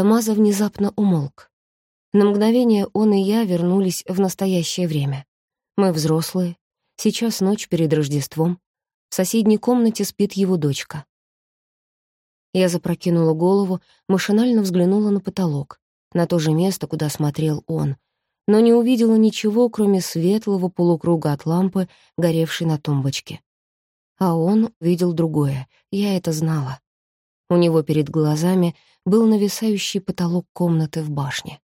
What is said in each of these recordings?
Тамаза внезапно умолк. На мгновение он и я вернулись в настоящее время. Мы взрослые, сейчас ночь перед Рождеством, в соседней комнате спит его дочка. Я запрокинула голову, машинально взглянула на потолок, на то же место, куда смотрел он, но не увидела ничего, кроме светлого полукруга от лампы, горевшей на тумбочке. А он видел другое, я это знала. У него перед глазами был нависающий потолок комнаты в башне.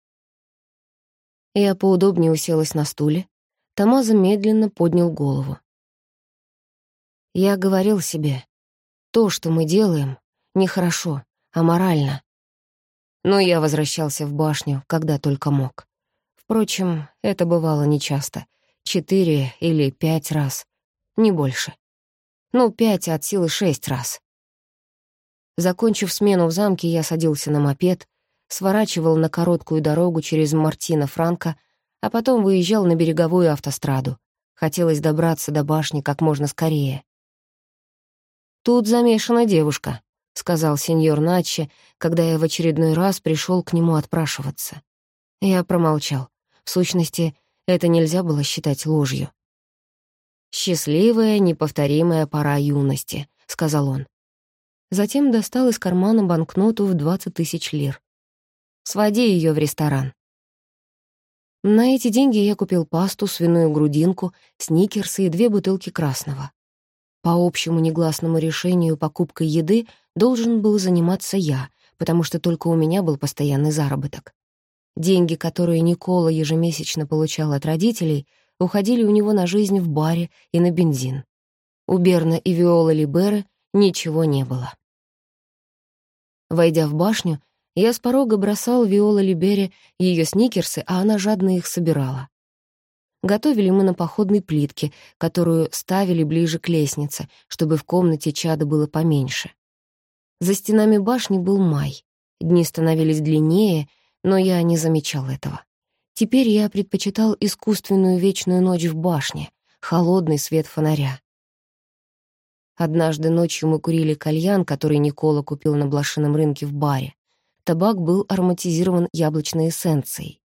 Я поудобнее уселась на стуле. Тамаза медленно поднял голову. Я говорил себе, то, что мы делаем, нехорошо, а морально. Но я возвращался в башню, когда только мог. Впрочем, это бывало нечасто. Четыре или пять раз. Не больше. Ну, пять от силы шесть раз. Закончив смену в замке, я садился на мопед, сворачивал на короткую дорогу через Мартина Франко, а потом выезжал на береговую автостраду. Хотелось добраться до башни как можно скорее. «Тут замешана девушка», — сказал сеньор Начи, когда я в очередной раз пришел к нему отпрашиваться. Я промолчал. В сущности, это нельзя было считать ложью. «Счастливая, неповторимая пора юности», — сказал он. Затем достал из кармана банкноту в 20 тысяч лир. «Своди ее в ресторан». На эти деньги я купил пасту, свиную грудинку, сникерсы и две бутылки красного. По общему негласному решению покупкой еды должен был заниматься я, потому что только у меня был постоянный заработок. Деньги, которые Никола ежемесячно получал от родителей, уходили у него на жизнь в баре и на бензин. У Берна и Виолы Либеры ничего не было. Войдя в башню, я с порога бросал Виола Либере ее сникерсы, а она жадно их собирала. Готовили мы на походной плитке, которую ставили ближе к лестнице, чтобы в комнате чада было поменьше. За стенами башни был май. Дни становились длиннее — но я не замечал этого. Теперь я предпочитал искусственную вечную ночь в башне, холодный свет фонаря. Однажды ночью мы курили кальян, который Никола купил на блошином рынке в баре. Табак был ароматизирован яблочной эссенцией.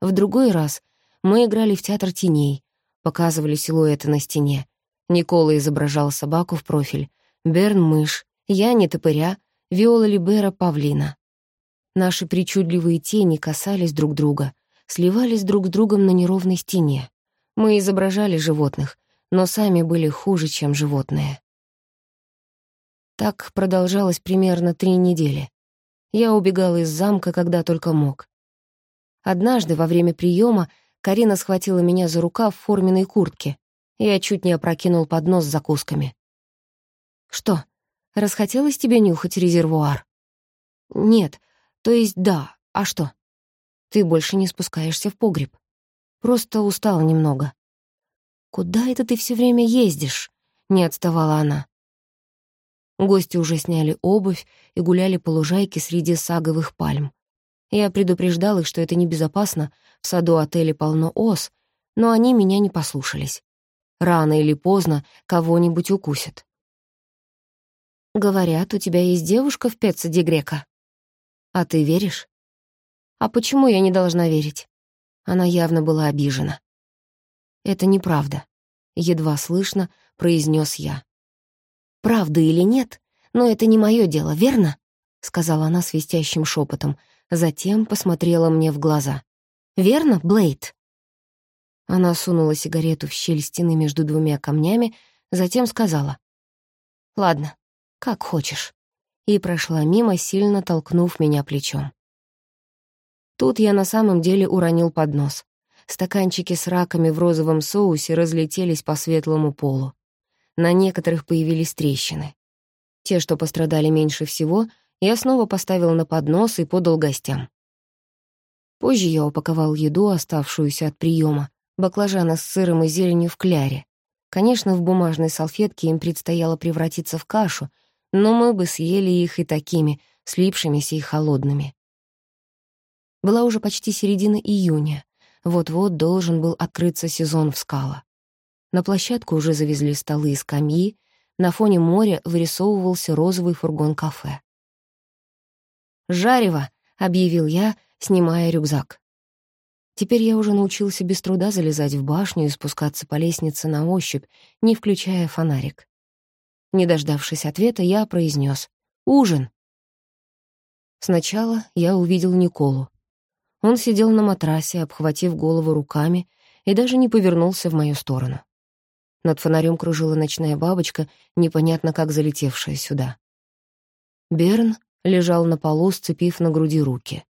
В другой раз мы играли в театр теней, показывали силуэты на стене. Никола изображал собаку в профиль, Берн — мышь, я — нетопыря, Виола Либера — павлина. Наши причудливые тени касались друг друга, сливались друг с другом на неровной стене. Мы изображали животных, но сами были хуже, чем животные. Так продолжалось примерно три недели. Я убегала из замка, когда только мог. Однажды, во время приема, Карина схватила меня за рукав в форменной куртке. Я чуть не опрокинул поднос с закусками. «Что, расхотелось тебе нюхать резервуар?» «Нет, то есть да, а что? Ты больше не спускаешься в погреб. Просто устала немного. Куда это ты все время ездишь? Не отставала она. Гости уже сняли обувь и гуляли по лужайке среди саговых пальм. Я предупреждал их, что это небезопасно, в саду отеля полно ос, но они меня не послушались. Рано или поздно кого-нибудь укусят. «Говорят, у тебя есть девушка в Пеца Ди Грека?» А ты веришь? А почему я не должна верить? Она явно была обижена. Это неправда. Едва слышно произнес я. Правда или нет, но это не мое дело, верно? Сказала она свистящим шепотом, затем посмотрела мне в глаза. Верно, Блейд? Она сунула сигарету в щель стены между двумя камнями, затем сказала. «Ладно, как хочешь» и прошла мимо, сильно толкнув меня плечом. Тут я на самом деле уронил поднос. Стаканчики с раками в розовом соусе разлетелись по светлому полу. На некоторых появились трещины. Те, что пострадали меньше всего, я снова поставил на поднос и подал гостям. Позже я упаковал еду, оставшуюся от приема, баклажаны с сыром и зеленью в кляре. Конечно, в бумажной салфетке им предстояло превратиться в кашу, но мы бы съели их и такими, слипшимися и холодными. Была уже почти середина июня. Вот-вот должен был открыться сезон в скала. На площадку уже завезли столы и скамьи, на фоне моря вырисовывался розовый фургон кафе. «Жарево!» — объявил я, снимая рюкзак. Теперь я уже научился без труда залезать в башню и спускаться по лестнице на ощупь, не включая фонарик. Не дождавшись ответа, я произнес «Ужин!». Сначала я увидел Николу. Он сидел на матрасе, обхватив голову руками, и даже не повернулся в мою сторону. Над фонарем кружила ночная бабочка, непонятно как залетевшая сюда. Берн лежал на полу, сцепив на груди руки.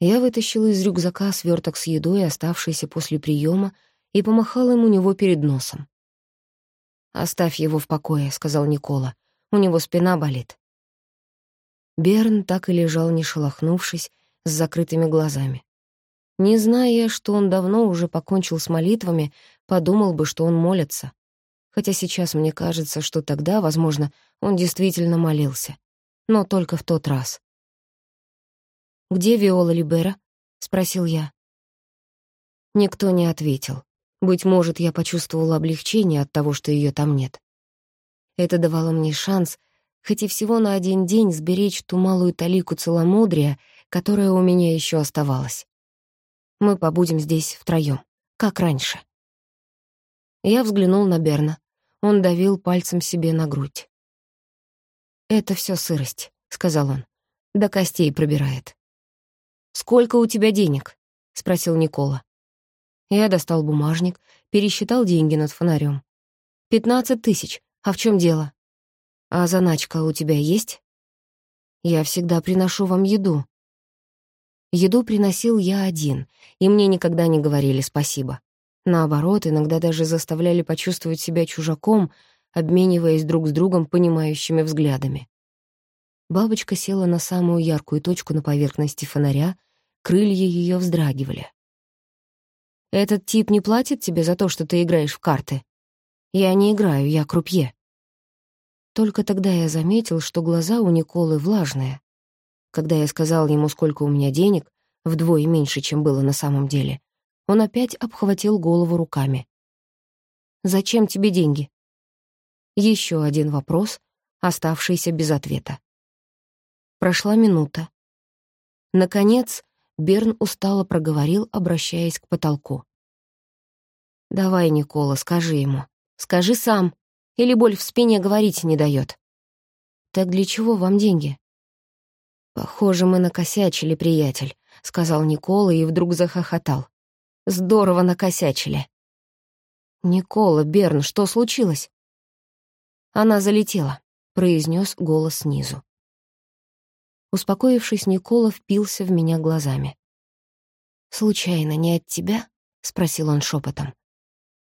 Я вытащила из рюкзака сверток с едой, оставшийся после приема, и помахала ему у него перед носом. «Оставь его в покое», — сказал Никола. «У него спина болит». Берн так и лежал, не шелохнувшись, с закрытыми глазами. Не зная, что он давно уже покончил с молитвами, подумал бы, что он молится. Хотя сейчас мне кажется, что тогда, возможно, он действительно молился. Но только в тот раз. «Где Виола Либера?» — спросил я. Никто не ответил. Быть может, я почувствовала облегчение от того, что ее там нет. Это давало мне шанс, хоть и всего на один день, сберечь ту малую талику целомудрия, которая у меня еще оставалась. Мы побудем здесь втроем, как раньше. Я взглянул на Берна. Он давил пальцем себе на грудь. «Это все сырость», — сказал он. «До костей пробирает». «Сколько у тебя денег?» — спросил Никола. Я достал бумажник, пересчитал деньги над фонарем. «Пятнадцать тысяч. А в чем дело?» «А заначка у тебя есть?» «Я всегда приношу вам еду». Еду приносил я один, и мне никогда не говорили спасибо. Наоборот, иногда даже заставляли почувствовать себя чужаком, обмениваясь друг с другом понимающими взглядами. Бабочка села на самую яркую точку на поверхности фонаря, крылья ее вздрагивали. «Этот тип не платит тебе за то, что ты играешь в карты?» «Я не играю, я крупье». Только тогда я заметил, что глаза у Николы влажные. Когда я сказал ему, сколько у меня денег, вдвое меньше, чем было на самом деле, он опять обхватил голову руками. «Зачем тебе деньги?» Еще один вопрос, оставшийся без ответа. Прошла минута. Наконец, Берн устало проговорил, обращаясь к потолку. «Давай, Никола, скажи ему. Скажи сам. Или боль в спине говорить не дает. «Так для чего вам деньги?» «Похоже, мы накосячили, приятель», — сказал Никола и вдруг захохотал. «Здорово накосячили». «Никола, Берн, что случилось?» «Она залетела», — произнес голос снизу. Успокоившись, Никола впился в меня глазами. «Случайно не от тебя?» — спросил он шепотом.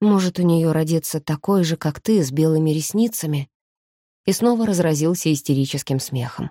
«Может, у нее родится такой же, как ты, с белыми ресницами?» И снова разразился истерическим смехом.